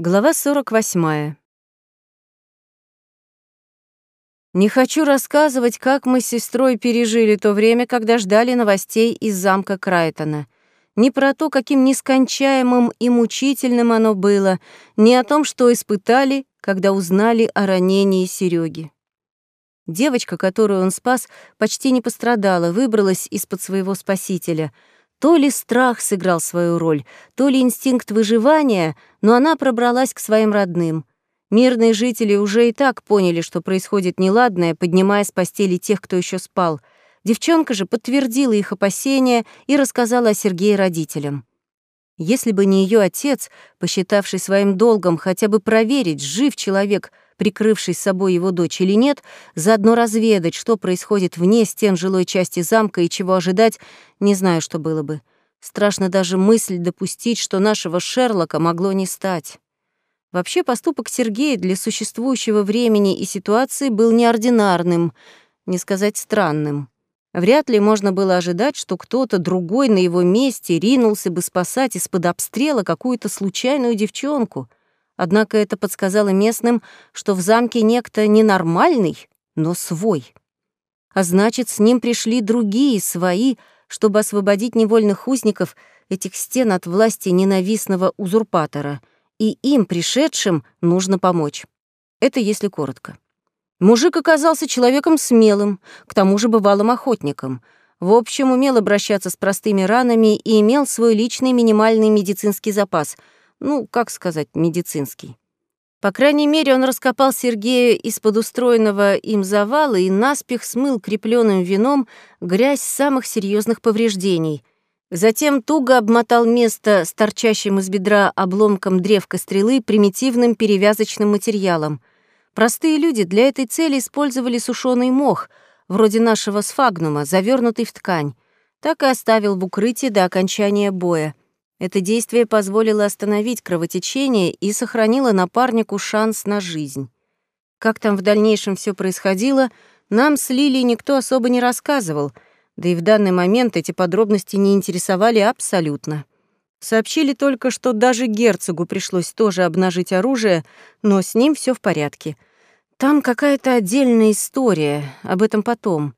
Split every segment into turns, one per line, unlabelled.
Глава 48. Не хочу рассказывать, как мы с сестрой пережили то время, когда ждали новостей из замка Крайтона. Не про то, каким нескончаемым и мучительным оно было, не о том, что испытали, когда узнали о ранении Сереги. Девочка, которую он спас, почти не пострадала, выбралась из-под своего спасителя — то ли страх сыграл свою роль, то ли инстинкт выживания, но она пробралась к своим родным. Мирные жители уже и так поняли, что происходит неладное, поднимая с постели тех, кто еще спал. Девчонка же подтвердила их опасения и рассказала о Сергее родителям. Если бы не ее отец, посчитавший своим долгом хотя бы проверить, жив человек — прикрывший с собой его дочь или нет, заодно разведать, что происходит вне стен жилой части замка и чего ожидать, не знаю, что было бы. Страшно даже мысль допустить, что нашего Шерлока могло не стать. Вообще поступок Сергея для существующего времени и ситуации был неординарным, не сказать странным. Вряд ли можно было ожидать, что кто-то другой на его месте ринулся бы спасать из-под обстрела какую-то случайную девчонку — Однако это подсказало местным, что в замке некто ненормальный, но свой. А значит, с ним пришли другие, свои, чтобы освободить невольных узников этих стен от власти ненавистного узурпатора. И им, пришедшим, нужно помочь. Это если коротко. Мужик оказался человеком смелым, к тому же бывалым охотником. В общем, умел обращаться с простыми ранами и имел свой личный минимальный медицинский запас — ну, как сказать, медицинский. По крайней мере, он раскопал Сергея из-под устроенного им завала и наспех смыл крепленным вином грязь самых серьезных повреждений. Затем туго обмотал место с торчащим из бедра обломком древка стрелы примитивным перевязочным материалом. Простые люди для этой цели использовали сушеный мох, вроде нашего сфагнума, завернутый в ткань. Так и оставил в укрытии до окончания боя. Это действие позволило остановить кровотечение и сохранило напарнику шанс на жизнь. Как там в дальнейшем все происходило, нам с Лилией никто особо не рассказывал, да и в данный момент эти подробности не интересовали абсолютно. Сообщили только, что даже герцогу пришлось тоже обнажить оружие, но с ним все в порядке. Там какая-то отдельная история, об этом потом.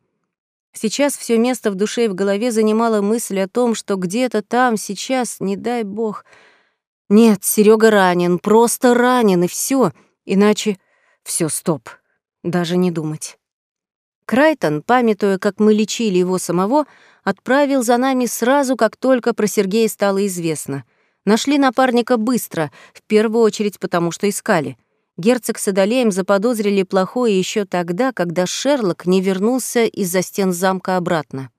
Сейчас все место в душе и в голове занимала мысль о том, что где-то там сейчас, не дай бог... Нет, Серега ранен, просто ранен, и все. Иначе... все, стоп. Даже не думать. Крайтон, памятуя, как мы лечили его самого, отправил за нами сразу, как только про Сергея стало известно. Нашли напарника быстро, в первую очередь потому, что искали — Герцог с Адалеем заподозрили плохое еще тогда, когда Шерлок не вернулся из-за стен замка обратно.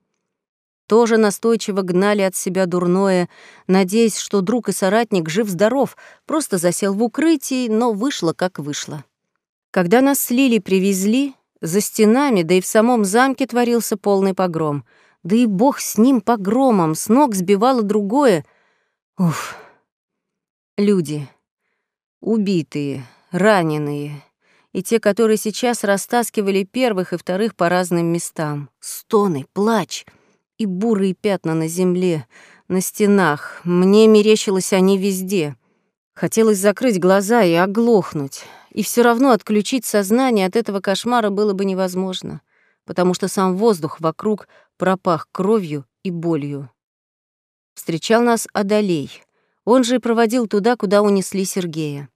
Тоже настойчиво гнали от себя дурное, надеясь, что друг и соратник жив-здоров, просто засел в укрытии, но вышло как вышло. Когда нас с Лили привезли, за стенами, да и в самом замке творился полный погром. Да и бог с ним погромом, с ног сбивало другое. Уф. Люди. Убитые, раненые, и те, которые сейчас растаскивали первых и вторых по разным местам. Стоны, плач и бурые пятна на земле, на стенах. Мне мерещилось они везде. Хотелось закрыть глаза и оглохнуть, и все равно отключить сознание от этого кошмара было бы невозможно, потому что сам воздух вокруг пропах кровью и болью. Встречал нас Адалей. Он же и проводил туда, куда унесли Сергея.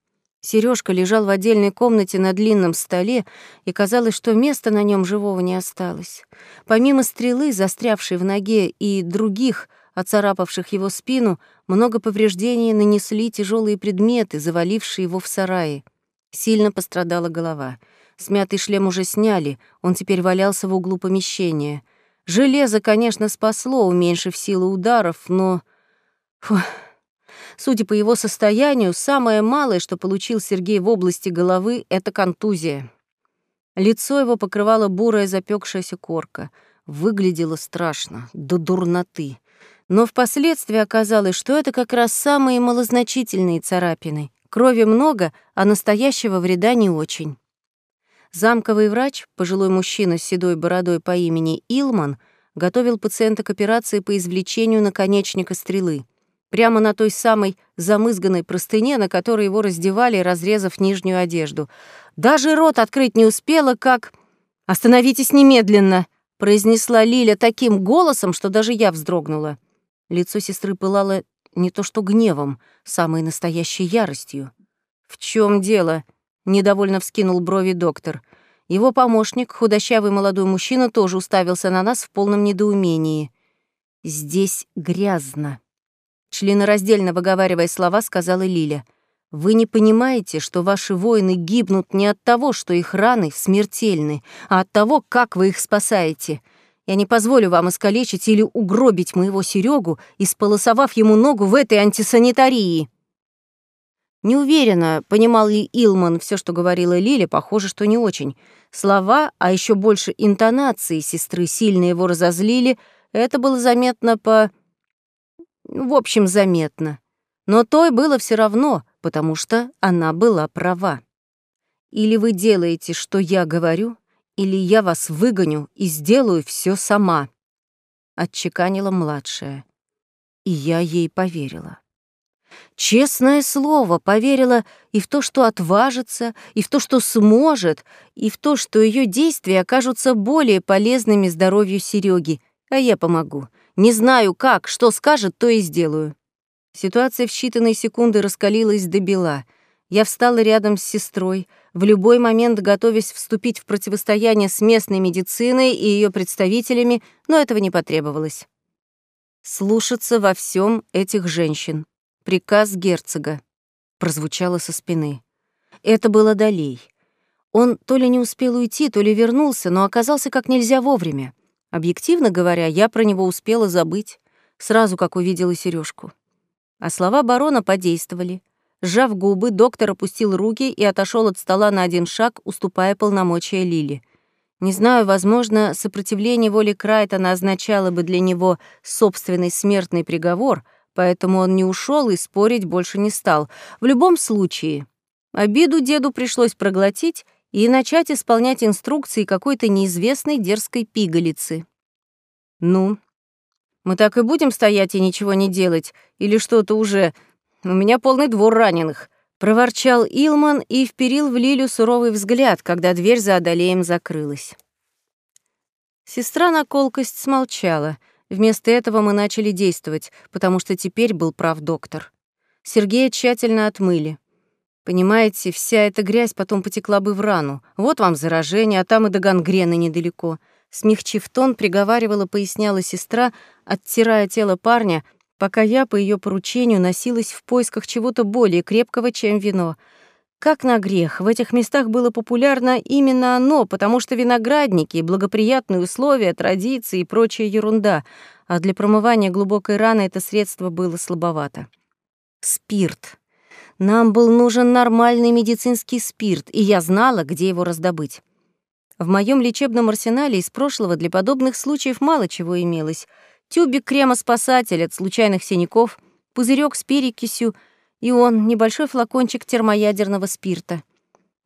Сережка лежал в отдельной комнате на длинном столе, и казалось, что места на нем живого не осталось. Помимо стрелы, застрявшей в ноге, и других, оцарапавших его спину, много повреждений нанесли тяжелые предметы, завалившие его в сарае. Сильно пострадала голова. Смятый шлем уже сняли, он теперь валялся в углу помещения. Железо, конечно, спасло, уменьшив силу ударов, но... Фух. Судя по его состоянию, самое малое, что получил Сергей в области головы, — это контузия. Лицо его покрывала бурая запекшаяся корка. Выглядело страшно, до дурноты. Но впоследствии оказалось, что это как раз самые малозначительные царапины. Крови много, а настоящего вреда не очень. Замковый врач, пожилой мужчина с седой бородой по имени Илман, готовил пациента к операции по извлечению наконечника стрелы. Прямо на той самой замызганной простыне, на которой его раздевали, разрезав нижнюю одежду. Даже рот открыть не успела, как... «Остановитесь немедленно!» — произнесла Лиля таким голосом, что даже я вздрогнула. Лицо сестры пылало не то что гневом, самой настоящей яростью. «В чем дело?» — недовольно вскинул брови доктор. Его помощник, худощавый молодой мужчина, тоже уставился на нас в полном недоумении. «Здесь грязно», — членораздельно выговаривая слова, сказала Лиля. «Вы не понимаете, что ваши воины гибнут не от того, что их раны смертельны, а от того, как вы их спасаете. Я не позволю вам искалечить или угробить моего Серегу, исполосовав ему ногу в этой антисанитарии». Не уверена, понимал ли Илман все, что говорила Лиля, похоже, что не очень. Слова, а еще больше интонации сестры сильно его разозлили, это было заметно по... В общем, заметно. Но той было все равно, потому что она была права. Или вы делаете, что я говорю, или я вас выгоню и сделаю все сама», — отчеканила младшая. И я ей поверила. Честное слово, поверила и в то, что отважится, и в то, что сможет, и в то, что ее действия окажутся более полезными здоровью Сереги, а я помогу. Не знаю как, что скажет, то и сделаю. Ситуация в считанные секунды раскалилась до бела. Я встала рядом с сестрой, в любой момент готовясь вступить в противостояние с местной медициной и ее представителями, но этого не потребовалось. Слушаться во всем этих женщин. Приказ герцога. Прозвучало со спины. Это было Долей. Он то ли не успел уйти, то ли вернулся, но оказался как нельзя вовремя. Объективно говоря, я про него успела забыть, сразу как увидела сережку. А слова барона подействовали. Сжав губы, доктор опустил руки и отошел от стола на один шаг, уступая полномочия Лили. Не знаю, возможно, сопротивление воли Крайтона означало бы для него собственный смертный приговор — поэтому он не ушел и спорить больше не стал. В любом случае, обиду деду пришлось проглотить и начать исполнять инструкции какой-то неизвестной дерзкой пигалицы. «Ну, мы так и будем стоять и ничего не делать? Или что-то уже... У меня полный двор раненых», — проворчал Илман и вперил в Лилю суровый взгляд, когда дверь за Адалеем закрылась. Сестра на колкость смолчала — Вместо этого мы начали действовать, потому что теперь был прав доктор. Сергея тщательно отмыли. Понимаете, вся эта грязь потом потекла бы в рану. Вот вам заражение, а там и до гангрены недалеко. Смягчив тон, приговаривала, поясняла сестра, оттирая тело парня, пока я по ее поручению носилась в поисках чего-то более крепкого, чем вино — как на грех, в этих местах было популярно именно оно, потому что виноградники, благоприятные условия, традиции и прочая ерунда, а для промывания глубокой раны это средство было слабовато. Спирт. Нам был нужен нормальный медицинский спирт, и я знала, где его раздобыть. В моем лечебном арсенале из прошлого для подобных случаев мало чего имелось. Тюбик крема-спасатель от случайных синяков, пузырек с перекисью — и он, небольшой флакончик термоядерного спирта.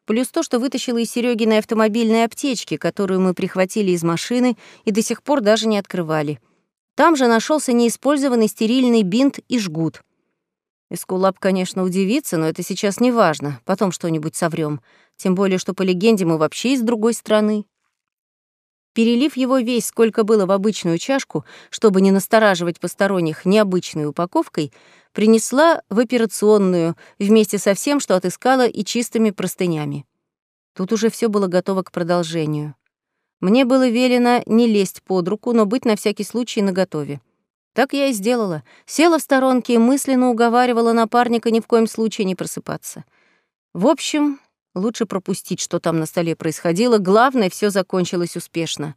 Плюс то, что вытащила из Серёгиной автомобильной аптечки, которую мы прихватили из машины и до сих пор даже не открывали. Там же нашелся неиспользованный стерильный бинт и жгут. Эскулап, конечно, удивится, но это сейчас не важно. Потом что-нибудь соврём. Тем более, что по легенде мы вообще из другой страны. Перелив его весь, сколько было в обычную чашку, чтобы не настораживать посторонних необычной упаковкой, принесла в операционную вместе со всем, что отыскала, и чистыми простынями. Тут уже все было готово к продолжению. Мне было велено не лезть под руку, но быть на всякий случай наготове. Так я и сделала. Села в сторонке и мысленно уговаривала напарника ни в коем случае не просыпаться. В общем, лучше пропустить, что там на столе происходило. Главное, все закончилось успешно.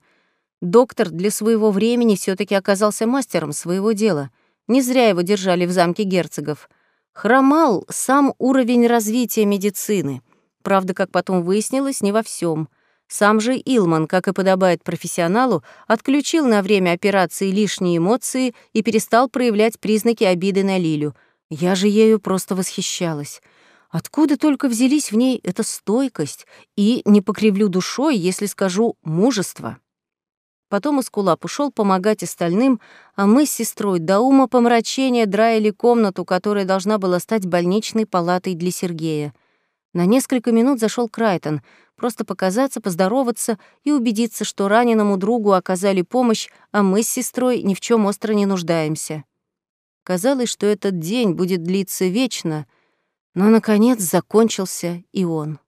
Доктор для своего времени все таки оказался мастером своего дела — не зря его держали в замке герцогов. Хромал сам уровень развития медицины. Правда, как потом выяснилось, не во всем. Сам же Илман, как и подобает профессионалу, отключил на время операции лишние эмоции и перестал проявлять признаки обиды на Лилю. Я же ею просто восхищалась. Откуда только взялись в ней эта стойкость и, не покривлю душой, если скажу, мужество? Потом Искулап ушел помогать остальным, а мы с сестрой до ума помрачения драили комнату, которая должна была стать больничной палатой для Сергея. На несколько минут зашел Крайтон, просто показаться, поздороваться и убедиться, что раненому другу оказали помощь, а мы с сестрой ни в чем остро не нуждаемся. Казалось, что этот день будет длиться вечно, но, наконец, закончился и он.